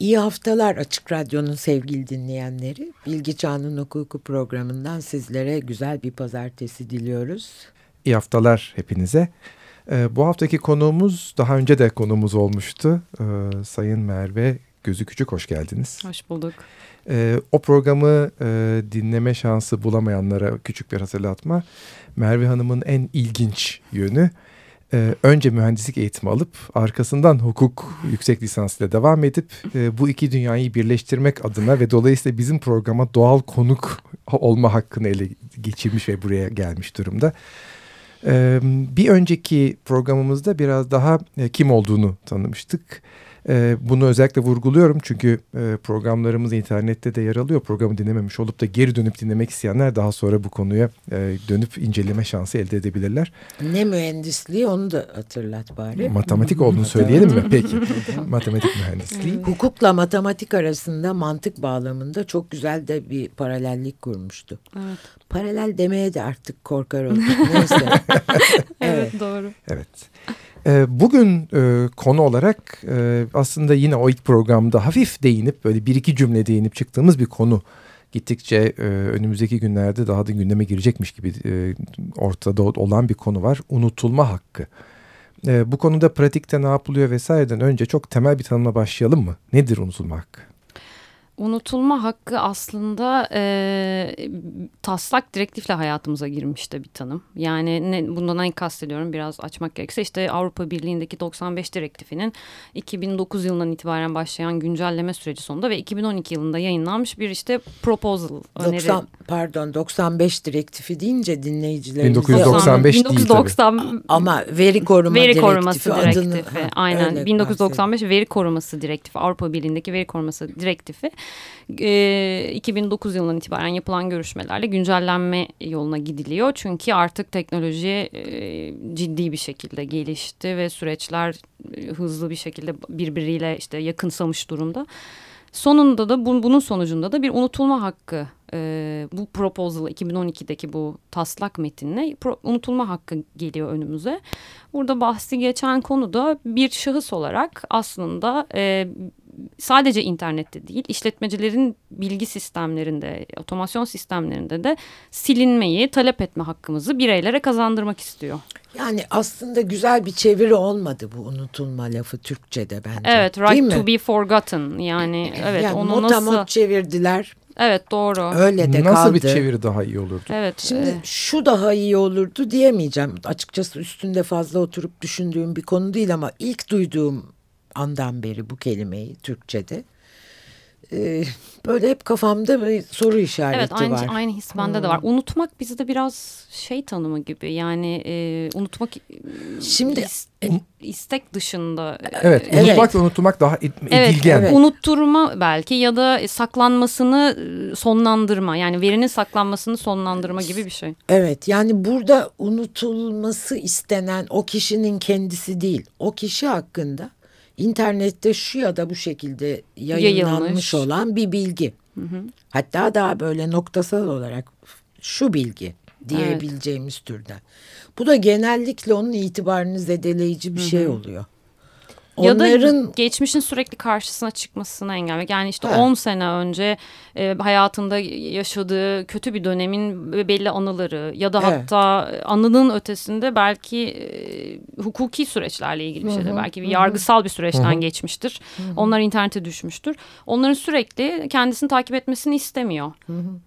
İyi haftalar Açık Radyo'nun sevgili dinleyenleri. Bilgi Çağının Hukuku programından sizlere güzel bir pazartesi diliyoruz. İyi haftalar hepinize. Ee, bu haftaki konuğumuz daha önce de konuğumuz olmuştu. Ee, Sayın Merve Gözü Küçük hoş geldiniz. Hoş bulduk. Ee, o programı e, dinleme şansı bulamayanlara küçük bir hatırlatma. Merve Hanım'ın en ilginç yönü e, önce mühendislik eğitimi alıp arkasından hukuk yüksek lisansıyla devam edip e, bu iki dünyayı birleştirmek adına ve dolayısıyla bizim programa doğal konuk olma hakkını ele geçirmiş ve buraya gelmiş durumda. E, bir önceki programımızda biraz daha e, kim olduğunu tanımıştık. E, bunu özellikle vurguluyorum çünkü e, programlarımız internette de yer alıyor. Programı dinlememiş olup da geri dönüp dinlemek isteyenler daha sonra bu konuya e, dönüp inceleme şansı elde edebilirler. Ne mühendisliği onu da hatırlat bari. Matematik olduğunu söyleyelim mi? Peki. matematik mühendisliği. Hukukla matematik arasında mantık bağlamında çok güzel de bir paralellik kurmuştu. Evet. Paralel demeye de artık korkar olduk. Neyse. evet. evet doğru. Evet. Ee, bugün e, konu olarak e, aslında yine o ilk programda hafif değinip böyle bir iki cümle değinip çıktığımız bir konu. Gittikçe e, önümüzdeki günlerde daha da gündeme girecekmiş gibi ortada olan bir konu var. Unutulma hakkı. bu konuda pratikte ne yapılıyor vesaireden önce çok temel bir tanımla başlayalım mı? Nedir unutulma hakkı? Unutulma hakkı aslında e, taslak direktifle hayatımıza girmişti bir tanım. Yani ne, bundan ne kastediyorum biraz açmak gerekirse işte Avrupa Birliği'ndeki 95 direktifinin 2009 yılından itibaren başlayan güncelleme süreci sonunda ve 2012 yılında yayınlanmış bir işte proposal 90, öneri. Pardon 95 direktifi deyince dinleyicilerimiz 1995 değil 1990, tabii. Ama veri koruma veri direktifi. Koruması direktifi adını, aynen 1995 veri koruması direktifi Avrupa Birliği'ndeki veri koruması direktifi e, 2009 yılından itibaren yapılan görüşmelerle güncellenme yoluna gidiliyor. Çünkü artık teknoloji e, ciddi bir şekilde gelişti ve süreçler e, hızlı bir şekilde birbiriyle işte yakınsamış durumda. Sonunda da bu, bunun sonucunda da bir unutulma hakkı e, bu proposal 2012'deki bu taslak metinle pro, unutulma hakkı geliyor önümüze. Burada bahsi geçen konu da bir şahıs olarak aslında e, sadece internette değil işletmecilerin bilgi sistemlerinde, otomasyon sistemlerinde de silinmeyi talep etme hakkımızı bireylere kazandırmak istiyor. Yani aslında güzel bir çeviri olmadı bu unutulma lafı Türkçe'de bence. Evet, right Değil to mi? be forgotten yani evet yani onu nasıl çevirdiler. Evet doğru. Öyle de Nasıl kaldı. bir çeviri daha iyi olurdu? Evet. Şimdi e... şu daha iyi olurdu diyemeyeceğim. Açıkçası üstünde fazla oturup düşündüğüm bir konu değil ama ilk duyduğum andan beri bu kelimeyi Türkçe'de. Ee, böyle hep kafamda bir soru işareti evet, aynı, var. Aynı his bende hmm. de var. Unutmak bizde biraz şey tanımı gibi. Yani e, unutmak Şimdi is, istek dışında. Evet, evet. unutmak ve unutmak daha ed evet, edilgen. Evet. Unutturma belki ya da saklanmasını sonlandırma. Yani verinin saklanmasını sonlandırma gibi bir şey. Evet, yani burada unutulması istenen o kişinin kendisi değil. O kişi hakkında internette şu ya da bu şekilde yayınlanmış Yayılmış. olan bir bilgi. Hı hı. Hatta daha böyle noktasal olarak şu bilgi diyebileceğimiz evet. türden. Bu da genellikle onun itibarını zedeleyici bir hı hı. şey oluyor. Onların... Ya da geçmişin sürekli karşısına çıkmasını engellemek. Yani işte 10 sene önce e, hayatında yaşadığı kötü bir dönemin belli anıları ya da evet. hatta anının ötesinde belki e, hukuki süreçlerle ilgili bir şeydir. Belki bir yargısal bir süreçten Hı-hı. geçmiştir. Hı-hı. Onlar internete düşmüştür. Onların sürekli kendisini takip etmesini istemiyor. Hı-hı.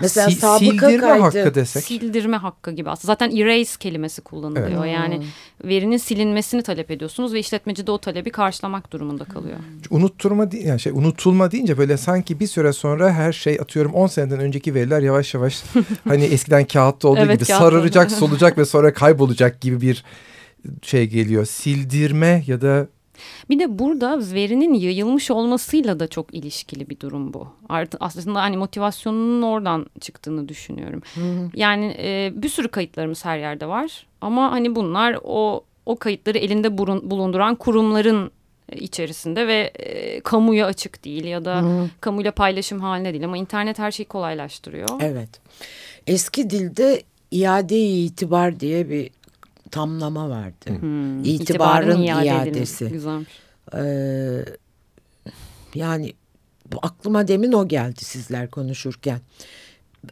Mesela si sabıka sildirme kaydı. hakkı desek. Sildirme hakkı gibi aslında. Zaten erase kelimesi kullanılıyor. Evet. Yani hmm. verinin silinmesini talep ediyorsunuz ve işletmeci de o talebi karşılamak durumunda kalıyor. Unutturma yani şey unutulma deyince böyle sanki bir süre sonra her şey atıyorum 10 seneden önceki veriler yavaş yavaş hani eskiden kağıtta olduğu evet, gibi kağıtta. sararacak, solacak ve sonra kaybolacak gibi bir şey geliyor. Sildirme ya da bir de burada verinin yayılmış olmasıyla da çok ilişkili bir durum bu. Artık aslında hani motivasyonunun oradan çıktığını düşünüyorum. Hı hı. Yani e, bir sürü kayıtlarımız her yerde var ama hani bunlar o o kayıtları elinde bulunduran kurumların içerisinde ve e, kamuya açık değil ya da hı. kamuyla paylaşım haline değil ama internet her şeyi kolaylaştırıyor. Evet. Eski dilde iade itibar diye bir tamlama vardı. Hmm. İtibarın, İtibarın iade iadesi. Güzelmiş. Ee, Yani aklıma demin o geldi sizler konuşurken.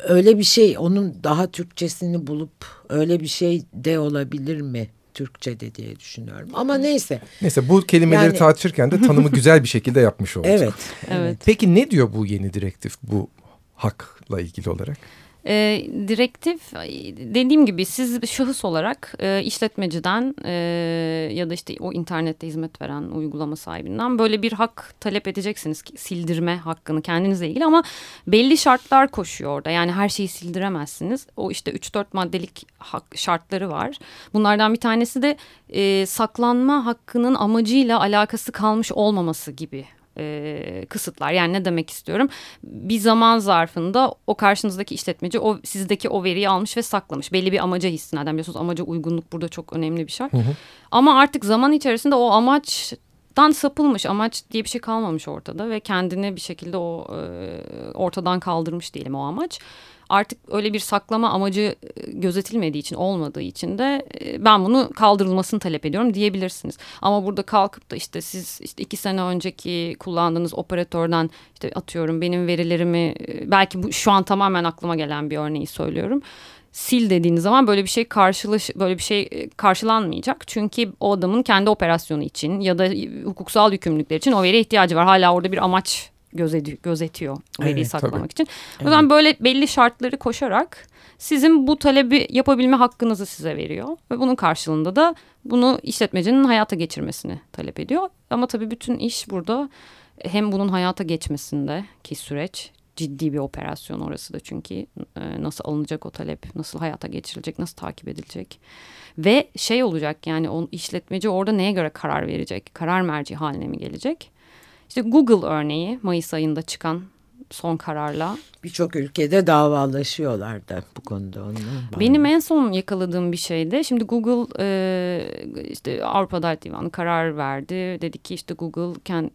Öyle bir şey onun daha Türkçesini bulup öyle bir şey de olabilir mi? Türkçe'de diye düşünüyorum. Ama neyse. Neyse bu kelimeleri yani... tartışırken de tanımı güzel bir şekilde yapmış olduk. Evet, evet. Peki ne diyor bu yeni direktif bu hakla ilgili olarak? E, direktif dediğim gibi siz şahıs olarak e, işletmeciden e, ya da işte o internette hizmet veren uygulama sahibinden böyle bir hak talep edeceksiniz sildirme hakkını kendinizle ilgili ama belli şartlar koşuyor orada. Yani her şeyi sildiremezsiniz. O işte 3-4 maddelik hak, şartları var. Bunlardan bir tanesi de e, saklanma hakkının amacıyla alakası kalmış olmaması gibi e, kısıtlar. Yani ne demek istiyorum? Bir zaman zarfında o karşınızdaki işletmeci o sizdeki o veriyi almış ve saklamış. Belli bir amaca istinaden biliyorsunuz amaca uygunluk burada çok önemli bir şart. Hı hı. Ama artık zaman içerisinde o amaç dan sapılmış amaç diye bir şey kalmamış ortada ve kendini bir şekilde o e, ortadan kaldırmış diyelim o amaç artık öyle bir saklama amacı e, gözetilmediği için olmadığı için de e, ben bunu kaldırılmasını talep ediyorum diyebilirsiniz. Ama burada kalkıp da işte siz işte iki sene önceki kullandığınız operatörden işte atıyorum benim verilerimi e, belki bu şu an tamamen aklıma gelen bir örneği söylüyorum sil dediğiniz zaman böyle bir şey karşılış böyle bir şey karşılanmayacak. Çünkü o adamın kendi operasyonu için ya da hukuksal yükümlülükler için o veriye ihtiyacı var. Hala orada bir amaç gözetiyor, gözetiyor veriyi evet, saklamak tabii. için. O yüzden evet. böyle belli şartları koşarak sizin bu talebi yapabilme hakkınızı size veriyor. Ve bunun karşılığında da bunu işletmecinin hayata geçirmesini talep ediyor. Ama tabii bütün iş burada hem bunun hayata geçmesinde ki süreç ciddi bir operasyon orası da çünkü e, nasıl alınacak o talep, nasıl hayata geçirilecek, nasıl takip edilecek. Ve şey olacak yani o işletmeci orada neye göre karar verecek? Karar merci haline mi gelecek? İşte Google örneği Mayıs ayında çıkan son kararla. Birçok ülkede davalaşıyorlar da bu konuda. Onunla. Benim en son yakaladığım bir şeydi. Şimdi Google e, işte Avrupa Adalet Divanı karar verdi. Dedi ki işte Google kend,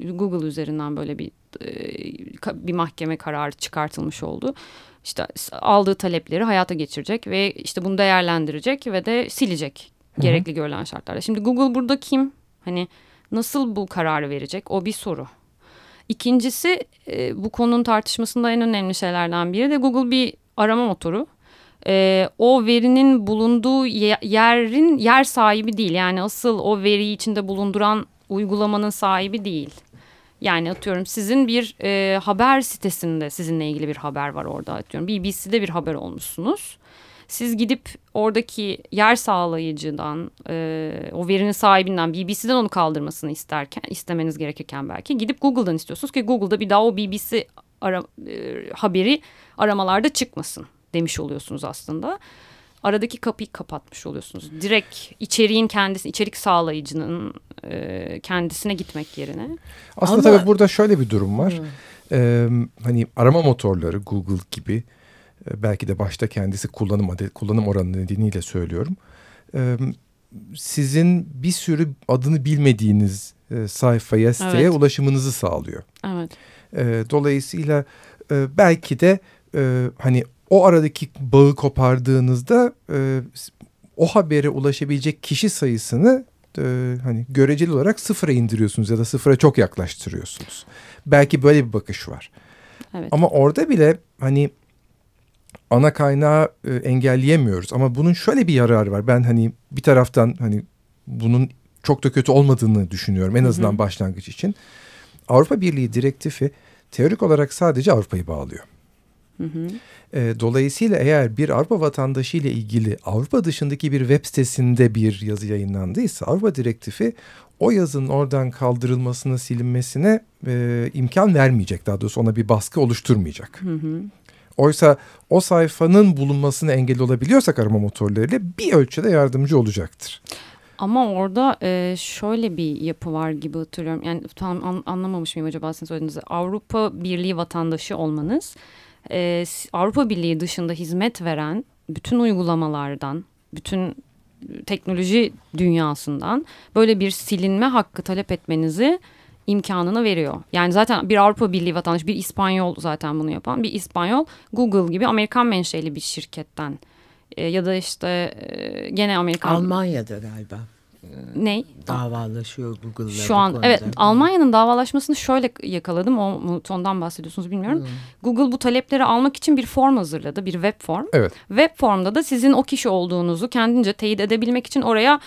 Google üzerinden böyle bir e, bir mahkeme kararı çıkartılmış oldu. İşte aldığı talepleri hayata geçirecek ve işte bunu değerlendirecek ve de silecek gerekli Hı -hı. görülen şartlarda. Şimdi Google burada kim? Hani Nasıl bu kararı verecek? O bir soru. İkincisi e, bu konunun tartışmasında en önemli şeylerden biri de Google bir arama motoru. E, o verinin bulunduğu yerin yer sahibi değil. Yani asıl o veriyi içinde bulunduran uygulamanın sahibi değil. Yani atıyorum sizin bir e, haber sitesinde sizinle ilgili bir haber var orada atıyorum. BBC'de bir haber olmuşsunuz. Siz gidip oradaki yer sağlayıcıdan, e, o verinin sahibinden, BBC'den onu kaldırmasını isterken, istemeniz gerekirken belki gidip Google'dan istiyorsunuz ki Google'da bir daha o BBC ara, e, haberi aramalarda çıkmasın demiş oluyorsunuz aslında. Aradaki kapıyı kapatmış oluyorsunuz. Direkt içeriğin kendisi, içerik sağlayıcının e, kendisine gitmek yerine. Aslında Ama... tabii burada şöyle bir durum var. Hmm. Ee, hani arama motorları Google gibi belki de başta kendisi kullanım adet, kullanım oranı nedeniyle söylüyorum. E, sizin bir sürü adını bilmediğiniz e, sayfaya, siteye evet. ulaşımınızı sağlıyor. Evet. Dolayısıyla belki de hani o aradaki bağı kopardığınızda o habere ulaşabilecek kişi sayısını hani göreceli olarak sıfıra indiriyorsunuz ya da sıfıra çok yaklaştırıyorsunuz. Belki böyle bir bakış var. Evet. Ama orada bile hani ana kaynağı e, engelleyemiyoruz. Ama bunun şöyle bir yararı var. Ben hani bir taraftan hani bunun çok da kötü olmadığını düşünüyorum en azından hı hı. başlangıç için. Avrupa Birliği direktifi teorik olarak sadece Avrupa'yı bağlıyor. Hı hı. E, dolayısıyla eğer bir Avrupa vatandaşı ile ilgili Avrupa dışındaki bir web sitesinde bir yazı yayınlandıysa Avrupa direktifi o yazının oradan kaldırılmasına, silinmesine e, imkan vermeyecek. Daha doğrusu ona bir baskı oluşturmayacak. Hı hı. Oysa o sayfanın bulunmasına engel olabiliyorsak arama motorlarıyla bir ölçüde yardımcı olacaktır. Ama orada e, şöyle bir yapı var gibi hatırlıyorum. Yani tam an, anlamamış mıyım acaba sizin söylediğinizde. Avrupa Birliği vatandaşı olmanız e, Avrupa Birliği dışında hizmet veren bütün uygulamalardan, bütün teknoloji dünyasından böyle bir silinme hakkı talep etmenizi imkanını veriyor. Yani zaten bir Avrupa Birliği vatandaşı, bir İspanyol zaten bunu yapan. Bir İspanyol Google gibi Amerikan menşeli bir şirketten e, ya da işte e, gene Amerikan... Almanya'da galiba. Ney? Davalaşıyor Google'la. Şu an evet Almanya'nın davalaşmasını şöyle yakaladım. O ondan bahsediyorsunuz bilmiyorum. Hmm. Google bu talepleri almak için bir form hazırladı. Bir web form. Evet. Web formda da sizin o kişi olduğunuzu kendince teyit edebilmek için oraya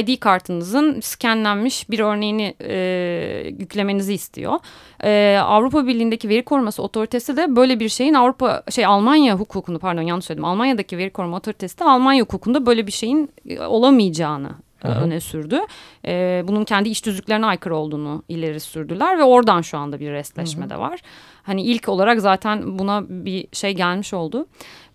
ID kartınızın skenlenmiş bir örneğini e, yüklemenizi istiyor. E, Avrupa Birliği'ndeki veri koruması otoritesi de böyle bir şeyin Avrupa şey Almanya hukukunu pardon yanlış söyledim. Almanya'daki veri koruma otoritesi de Almanya hukukunda böyle bir şeyin e, olamayacağını Hı-hı. öne sürdü. E, bunun kendi iş düzlüklerine aykırı olduğunu ileri sürdüler ve oradan şu anda bir restleşme Hı-hı. de var. Hani ilk olarak zaten buna bir şey gelmiş oldu.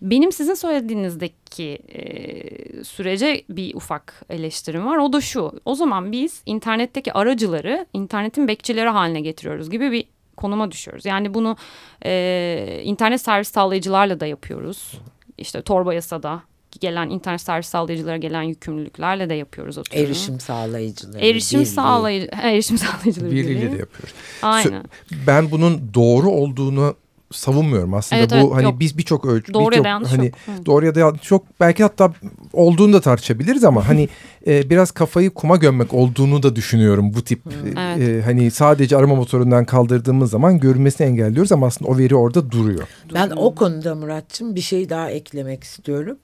Benim sizin söylediğinizdeki e, sürece bir ufak eleştirim var. O da şu. O zaman biz internetteki aracıları internetin bekçileri haline getiriyoruz gibi bir konuma düşüyoruz. Yani bunu e, internet servis sağlayıcılarla da yapıyoruz. İşte torba yasada gelen internet servis sağlayıcılara gelen yükümlülüklerle de yapıyoruz oturumu. Erişim sağlayıcıları. Erişim birliği. sağlayıcı erişim sağlayıcıları birliği. birliği de yapıyoruz. Aynen. Ben bunun doğru olduğunu savunmuyorum aslında evet, bu evet, hani yok. biz birçok ölçü doğru bir ya da yanlış hani yok. doğru ya da yanlış çok belki hatta olduğunu da tartışabiliriz ama hani e, biraz kafayı kuma gömmek olduğunu da düşünüyorum bu tip evet. e, hani sadece arama motorundan kaldırdığımız zaman görünmesini engelliyoruz ama aslında o veri orada duruyor. Ben o konuda Muratçım bir şey daha eklemek istiyorum.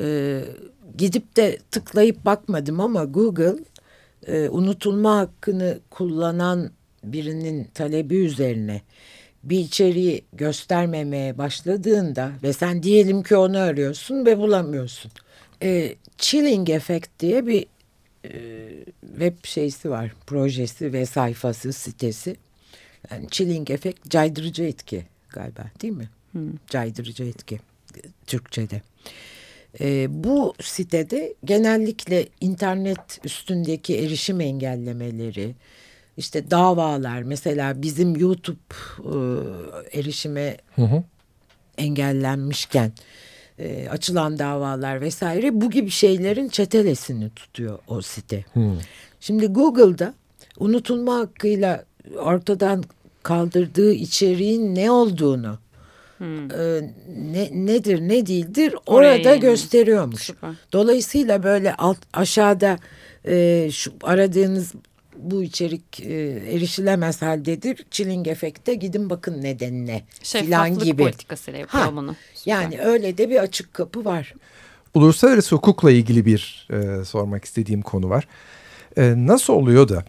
Ee, gidip de tıklayıp bakmadım ama Google e, unutulma hakkını kullanan birinin talebi üzerine bir içeriği göstermemeye başladığında ve sen diyelim ki onu arıyorsun ve bulamıyorsun. E, chilling Effect diye bir e, web şeysi var, projesi ve sayfası, sitesi. Yani chilling Effect caydırıcı etki galiba değil mi? Hmm. Caydırıcı etki Türkçe'de. E, bu sitede genellikle internet üstündeki erişim engellemeleri, işte davalar mesela bizim YouTube e, erişime hı hı. engellenmişken e, açılan davalar vesaire bu gibi şeylerin çetelesini tutuyor o site. Hı. Şimdi Google'da unutulma hakkıyla ortadan kaldırdığı içeriğin ne olduğunu Hmm. E, ne, nedir ne değildir orada yani. gösteriyormuş. Süper. Dolayısıyla böyle alt aşağıda e, şu aradığınız bu içerik e, erişilemez haldedir. Chilling efekte gidin bakın nedenine filan gibi. politikasıyla yapıyor ha, bunu. Süper. Yani öyle de bir açık kapı var. Uluslararası hukukla ilgili bir e, sormak istediğim konu var. E, nasıl oluyor da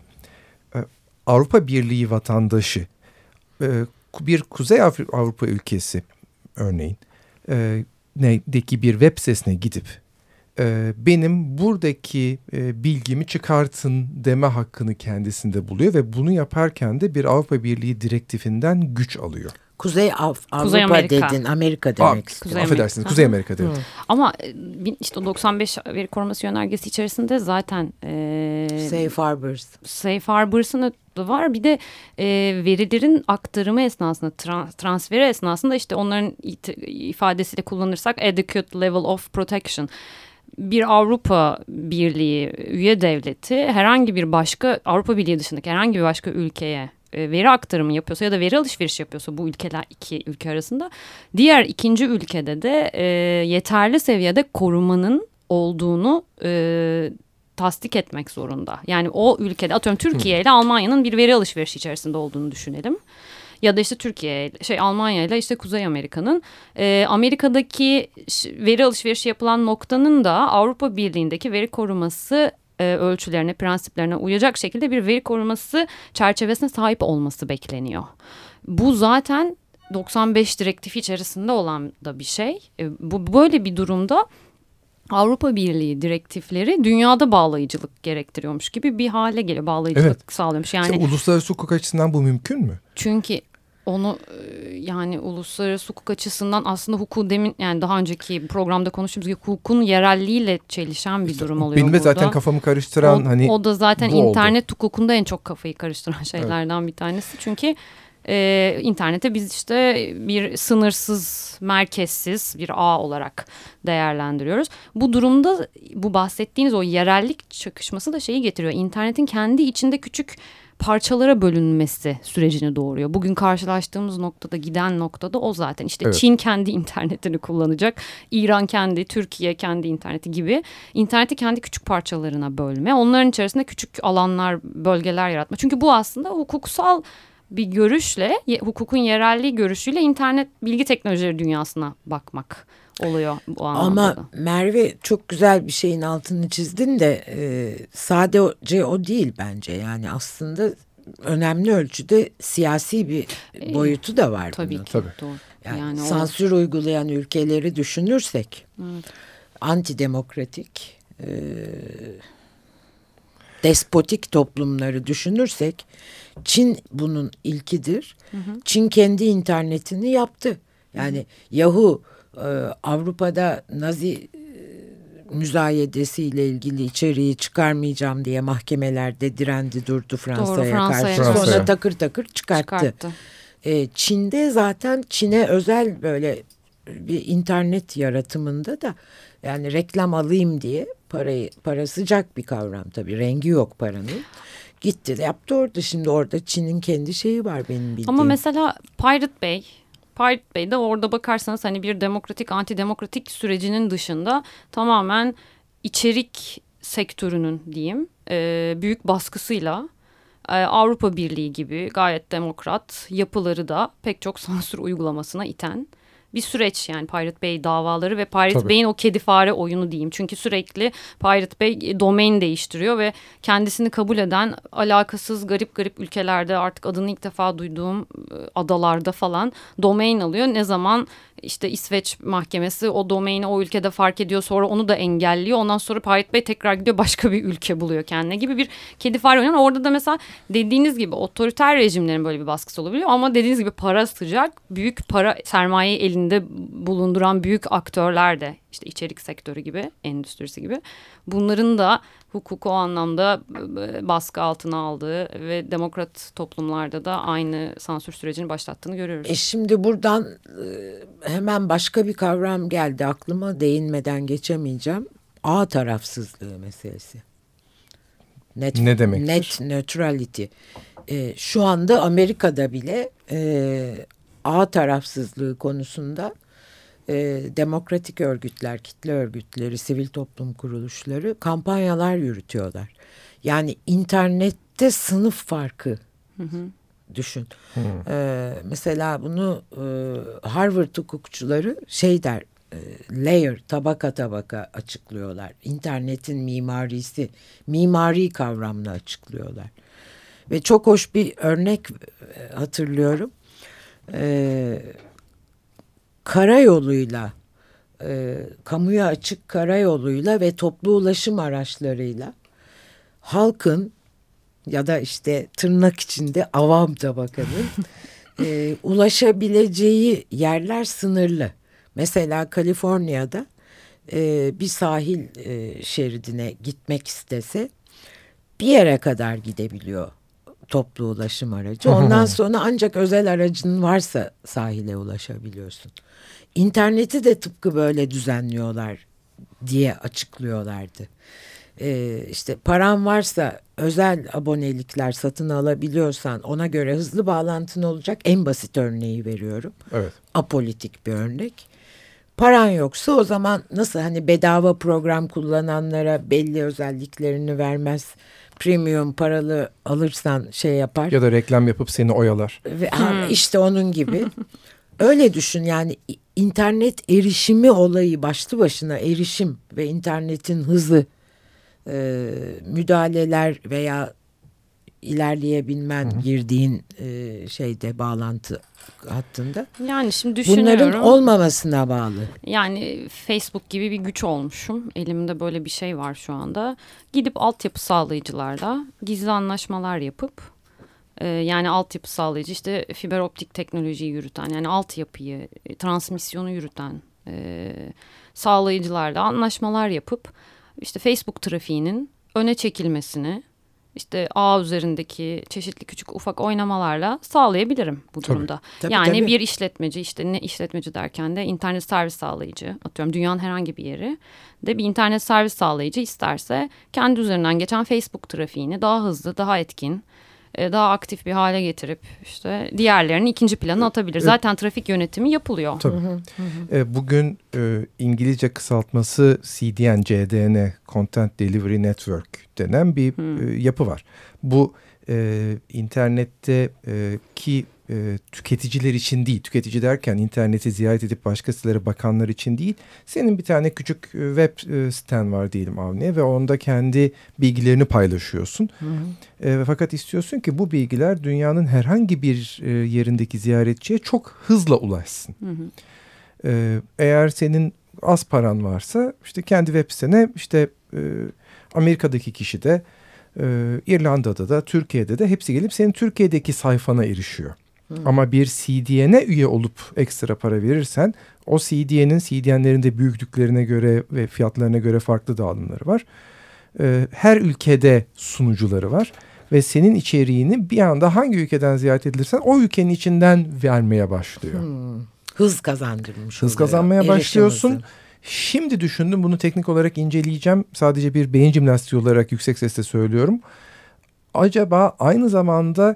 e, Avrupa Birliği vatandaşı e, bir Kuzey Avrupa ülkesi örneğin e, nedeki bir web sitesine gidip e, benim buradaki e, bilgimi çıkartın deme hakkını kendisinde buluyor ve bunu yaparken de bir Avrupa Birliği direktifinden güç alıyor. Kuzey Av Avrupa Kuzey Amerika. dedin Amerika demek istedim. Kuzey Affedersiniz Amerika. Kuzey Amerika dedim. Ama e, işte 95 veri koruması yönergesi içerisinde zaten e, Safe Harbors. Safe Harbors'ın da var. Bir de e, verilerin aktarımı esnasında trans, transferi esnasında işte onların ifadesiyle kullanırsak adequate level of protection bir Avrupa Birliği üye devleti herhangi bir başka Avrupa Birliği dışındaki herhangi bir başka ülkeye veri aktarımı yapıyorsa ya da veri alışverişi yapıyorsa bu ülkeler iki ülke arasında diğer ikinci ülkede de e, yeterli seviyede korumanın olduğunu e, tasdik etmek zorunda. Yani o ülkede atıyorum Türkiye ile Almanya'nın bir veri alışverişi içerisinde olduğunu düşünelim. Ya da işte Türkiye, şey Almanya ile işte Kuzey Amerika'nın e, Amerika'daki veri alışverişi yapılan noktanın da Avrupa Birliği'ndeki veri koruması e, ölçülerine, prensiplerine uyacak şekilde bir veri koruması çerçevesine sahip olması bekleniyor. Bu zaten 95 direktif içerisinde olan da bir şey. E, bu böyle bir durumda Avrupa Birliği direktifleri dünyada bağlayıcılık gerektiriyormuş gibi bir hale geliyor. Bağlayıcılık evet. sağlıyormuş. Yani işte uluslararası hukuk açısından bu mümkün mü? Çünkü onu yani uluslararası hukuk açısından aslında hukuk demin yani daha önceki programda konuştuğumuz gibi hukukun yerelliğiyle çelişen bir durum oluyor Benim de zaten kafamı karıştıran o, hani o da zaten internet oldu. hukukunda en çok kafayı karıştıran şeylerden evet. bir tanesi. Çünkü e, internete biz işte bir sınırsız, merkezsiz bir ağ olarak değerlendiriyoruz. Bu durumda bu bahsettiğiniz o yerellik çakışması da şeyi getiriyor. İnternetin kendi içinde küçük parçalara bölünmesi sürecini doğuruyor. Bugün karşılaştığımız noktada giden noktada o zaten. İşte evet. Çin kendi internetini kullanacak, İran kendi, Türkiye kendi interneti gibi interneti kendi küçük parçalarına bölme. Onların içerisinde küçük alanlar, bölgeler yaratma. Çünkü bu aslında hukuksal bir görüşle, hukukun yerelliği görüşüyle internet bilgi teknolojileri dünyasına bakmak oluyor bu anlamda. Ama Merve çok güzel bir şeyin altını çizdin de e, sadece o değil bence. Yani aslında önemli ölçüde siyasi bir e, boyutu da var Tabii bunun. ki. Tabii. Doğru. Yani, yani sansür o... uygulayan ülkeleri düşünürsek evet. antidemokratik e, despotik toplumları düşünürsek Çin bunun ilkidir. Hı hı. Çin kendi internetini yaptı. Yani hı hı. Yahoo e, Avrupa'da Nazi e, müzayedesiyle ilgili içeriği çıkarmayacağım diye mahkemelerde direndi durdu Fransa'ya karşı. Fransa'ya. Sonra takır takır çıkarttı. çıkarttı. E, Çin'de zaten Çin'e özel böyle bir internet yaratımında da yani reklam alayım diye parayı para sıcak bir kavram tabii rengi yok paranın. Gitti de yaptı orada şimdi orada Çin'in kendi şeyi var benim bildiğim. Ama mesela Pirate Bay Pirate Bay'de orada bakarsanız hani bir demokratik antidemokratik sürecinin dışında tamamen içerik sektörünün diyeyim e, büyük baskısıyla e, Avrupa Birliği gibi gayet demokrat yapıları da pek çok sansür uygulamasına iten bir süreç yani Pirate Bay davaları ve Pirate Tabii. Bay'in o kedi fare oyunu diyeyim. Çünkü sürekli Pirate Bay domain değiştiriyor ve kendisini kabul eden alakasız garip garip ülkelerde artık adını ilk defa duyduğum e, adalarda falan domain alıyor. Ne zaman işte İsveç mahkemesi o domaini o ülkede fark ediyor sonra onu da engelliyor. Ondan sonra Pirate Bay tekrar gidiyor başka bir ülke buluyor kendine gibi bir kedi fare oynuyor. Orada da mesela dediğiniz gibi otoriter rejimlerin böyle bir baskısı olabiliyor ama dediğiniz gibi para sıcak büyük para sermaye elinde bulunduran büyük aktörler de işte içerik sektörü gibi endüstrisi gibi bunların da hukuku o anlamda e, baskı altına aldığı ve demokrat toplumlarda da aynı sansür sürecini başlattığını görüyoruz. E şimdi buradan e, hemen başka bir kavram geldi aklıma değinmeden geçemeyeceğim. A tarafsızlığı meselesi. Net, ne demek? Net neutrality. E, şu anda Amerika'da bile e, A tarafsızlığı konusunda e, demokratik örgütler, kitle örgütleri, sivil toplum kuruluşları kampanyalar yürütüyorlar. Yani internette sınıf farkı hı hı. düşün. Hı. E, mesela bunu e, Harvard hukukçuları şey der, e, layer, tabaka tabaka açıklıyorlar. İnternetin mimarisi, mimari kavramla açıklıyorlar. Ve çok hoş bir örnek e, hatırlıyorum. Eee karayoluyla e, kamuya açık karayoluyla ve toplu ulaşım araçlarıyla halkın ya da işte tırnak içinde avam tabakanın e, ulaşabileceği yerler sınırlı. Mesela Kaliforniya'da e, bir sahil e, şeridine gitmek istese bir yere kadar gidebiliyor toplu ulaşım aracı. Ondan sonra ancak özel aracın varsa sahile ulaşabiliyorsun. İnterneti de tıpkı böyle düzenliyorlar diye açıklıyorlardı. Ee, işte paran varsa özel abonelikler satın alabiliyorsan ona göre hızlı bağlantın olacak. En basit örneği veriyorum. Evet. Apolitik bir örnek. Paran yoksa o zaman nasıl hani bedava program kullananlara belli özelliklerini vermez premium paralı alırsan şey yapar. Ya da reklam yapıp seni oyalar. Ve, ha, hmm. işte onun gibi. Öyle düşün yani internet erişimi olayı başlı başına erişim ve internetin hızı e, müdahaleler veya ilerleyebilmen Hı. girdiğin e, şeyde bağlantı hattında. Yani şimdi düşünüyorum. Bunların olmamasına bağlı. Yani Facebook gibi bir güç olmuşum. Elimde böyle bir şey var şu anda. Gidip altyapı sağlayıcılarla gizli anlaşmalar yapıp e, yani altyapı sağlayıcı işte fiber optik teknolojiyi yürüten yani altyapıyı transmisyonu yürüten e, sağlayıcılarla anlaşmalar yapıp işte Facebook trafiğinin öne çekilmesini işte ağ üzerindeki çeşitli küçük ufak oynamalarla sağlayabilirim bu durumda. Tabii, yani tabii. bir işletmeci işte ne işletmeci derken de internet servis sağlayıcı atıyorum dünyanın herhangi bir yeri de bir internet servis sağlayıcı isterse kendi üzerinden geçen Facebook trafiğini daha hızlı daha etkin daha aktif bir hale getirip işte diğerlerini ikinci plana atabilir. Zaten trafik yönetimi yapılıyor. Tabii. Hı hı. E, bugün e, İngilizce kısaltması CDN, CDN, Content Delivery Network denen bir e, yapı var. Bu e, internette e, ki e, tüketiciler için değil, tüketici derken interneti ziyaret edip başka sitelere bakanlar için değil, senin bir tane küçük e, web e, siten var diyelim Avni'ye ve onda kendi bilgilerini paylaşıyorsun. Hı hı. E, fakat istiyorsun ki bu bilgiler dünyanın herhangi bir e, yerindeki ziyaretçiye çok hızla ulaşsın. Hı hı. E, eğer senin az paran varsa işte kendi web sitene işte e, Amerika'daki kişi de e, İrlanda'da da Türkiye'de de hepsi gelip senin Türkiye'deki sayfana erişiyor. Hmm. Ama bir CDN'e üye olup ekstra para verirsen o CDN'in CDN'lerin de büyüklüklerine göre ve fiyatlarına göre farklı dağılımları var. Ee, her ülkede sunucuları var ve senin içeriğini bir anda hangi ülkeden ziyaret edilirsen o ülkenin içinden vermeye başlıyor. Hmm. Hız kazandırmış Hız kazanmaya Erişim başlıyorsun. Hızı. Şimdi düşündüm bunu teknik olarak inceleyeceğim. Sadece bir beyin jimnastiği olarak yüksek sesle söylüyorum. Acaba aynı zamanda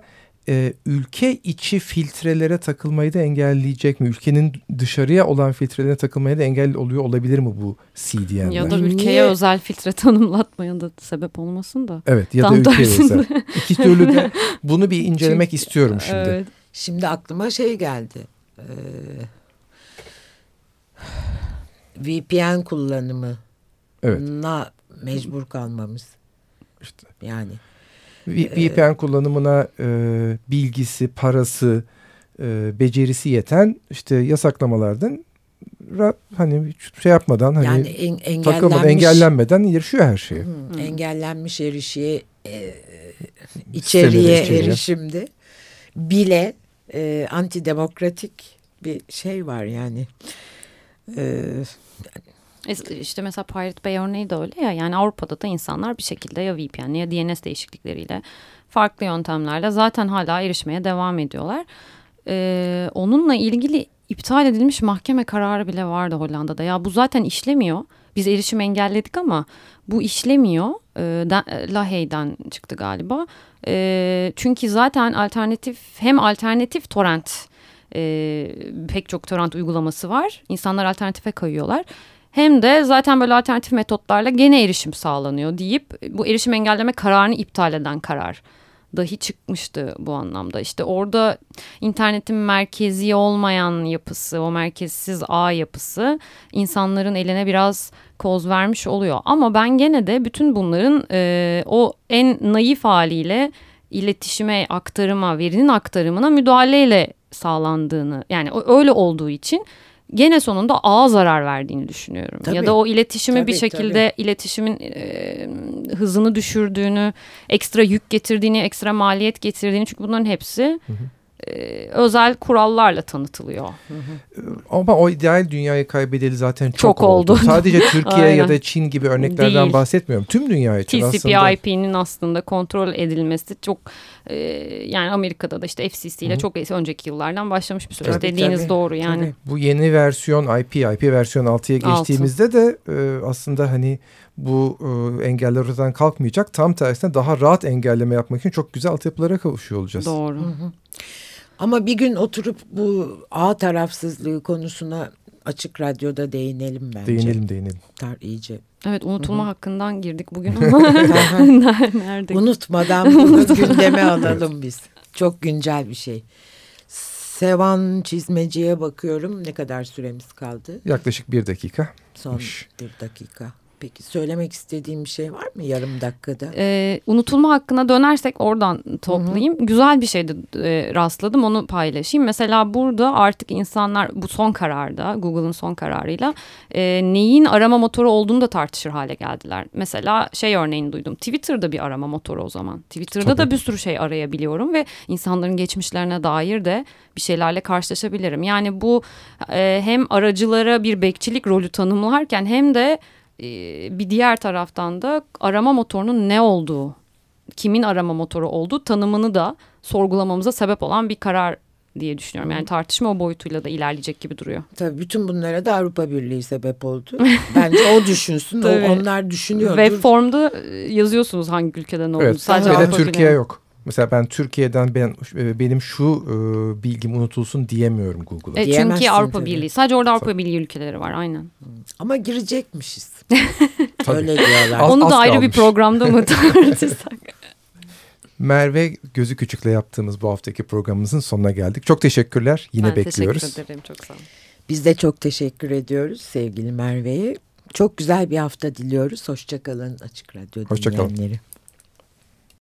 e, ülke içi filtrelere takılmayı da engelleyecek mi? Ülkenin dışarıya olan filtrelerine takılmaya da engel oluyor olabilir mi bu CDN'ler? Ya da ülkeye Niye? özel filtre tanımlatmaya da sebep olmasın da. Evet ya da ülkeye özel. İki türlü de bunu bir incelemek Çünkü, istiyorum şimdi. Evet. Şimdi aklıma şey geldi. Ee, VPN kullanımı evet. na mecbur kalmamız. İşte. Yani. VPN ee, kullanımına e, bilgisi, parası, e, becerisi yeten işte yasaklamalardan hani şey yapmadan hani yani en, engellenmiş, takılmadan, engellenmeden erişiyor her şeye. Hı, engellenmiş erişiye e, içeriye erişimde bile e, antidemokratik bir şey var yani. E, işte mesela Pirate Bay örneği de öyle ya. Yani Avrupa'da da insanlar bir şekilde ya VPN ya DNS değişiklikleriyle farklı yöntemlerle zaten hala erişmeye devam ediyorlar. Ee, onunla ilgili iptal edilmiş mahkeme kararı bile vardı Hollanda'da. Ya bu zaten işlemiyor. Biz erişim engelledik ama bu işlemiyor. Ee, Lahey'den çıktı galiba. Ee, çünkü zaten alternatif hem alternatif torrent e, pek çok torrent uygulaması var. İnsanlar alternatife kayıyorlar hem de zaten böyle alternatif metotlarla gene erişim sağlanıyor deyip bu erişim engelleme kararını iptal eden karar dahi çıkmıştı bu anlamda. İşte orada internetin merkezi olmayan yapısı, o merkezsiz ağ yapısı insanların eline biraz koz vermiş oluyor. Ama ben gene de bütün bunların e, o en naif haliyle iletişime, aktarıma, verinin aktarımına müdahaleyle sağlandığını yani öyle olduğu için gene sonunda ağa zarar verdiğini düşünüyorum. Tabii. Ya da o iletişimi tabii, bir şekilde tabii. iletişimin e, hızını düşürdüğünü, ekstra yük getirdiğini, ekstra maliyet getirdiğini çünkü bunların hepsi hı hı e, özel kurallarla tanıtılıyor. Ama o ideal dünyayı kaybedeli zaten çok, çok oldu. oldu. Sadece Türkiye ya da Çin gibi örneklerden Değil. bahsetmiyorum. Tüm dünya için TCP aslında. TCP/IP'nin aslında kontrol edilmesi çok e, yani Amerika'da da işte FCC ile çok önceki yıllardan başlamış bir süreç. Dediğiniz tabii, doğru yani. Tabii. Bu yeni versiyon IP, IP versiyon 6'ya geçtiğimizde 6. de e, aslında hani bu e, engeller ortadan kalkmayacak. Tam tersine daha rahat engelleme yapmak için çok güzel altyapılara kavuşuyor olacağız. Doğru. Hı hı. Ama bir gün oturup bu ağ tarafsızlığı konusuna açık radyoda değinelim bence. Değinelim değinelim. Tar iyice. Evet unutulma Hı -hı. hakkından girdik bugün ama nerede? Unutmadan bunu gündeme alalım biz. Çok güncel bir şey. Sevan çizmeciye bakıyorum. Ne kadar süremiz kaldı? Yaklaşık bir dakika. Son bir dakika. Peki söylemek istediğim bir şey var mı yarım dakikada? Ee, unutulma hakkına dönersek oradan toplayayım. Hı hı. Güzel bir şeyde e, rastladım onu paylaşayım. Mesela burada artık insanlar bu son kararda Google'ın son kararıyla e, neyin arama motoru olduğunu da tartışır hale geldiler. Mesela şey örneğini duydum. Twitter'da bir arama motoru o zaman. Twitter'da Tabii. da bir sürü şey arayabiliyorum ve insanların geçmişlerine dair de bir şeylerle karşılaşabilirim. Yani bu e, hem aracılara bir bekçilik rolü tanımlarken hem de bir diğer taraftan da arama motorunun ne olduğu, kimin arama motoru olduğu tanımını da sorgulamamıza sebep olan bir karar diye düşünüyorum. Yani tartışma o boyutuyla da ilerleyecek gibi duruyor. Tabii bütün bunlara da Avrupa Birliği sebep oldu. Bence o düşünsün. o, onlar düşünüyordur. Web formda e, yazıyorsunuz hangi ülkeden olduğunu. Evet, Sadece Avrupa Türkiye Birliği. yok. Mesela ben Türkiye'den ben e, benim şu e, bilgim unutulsun diyemiyorum Google'a. E, çünkü Avrupa Birliği. Sadece orada Avrupa Birliği ülkeleri var aynen. Ama girecekmişiz. Öyle diyorlar. Az, Onu da ayrı kalmış. bir programda mı tartışsak? Merve Gözü Küçük'le yaptığımız bu haftaki programımızın sonuna geldik. Çok teşekkürler. Yine ben bekliyoruz. teşekkür ederim. Çok sağ olun. Biz de çok teşekkür ediyoruz sevgili Merve'ye. Çok güzel bir hafta diliyoruz. Hoşçakalın Açık Radyo Hoşça dinleyenleri. Kalın.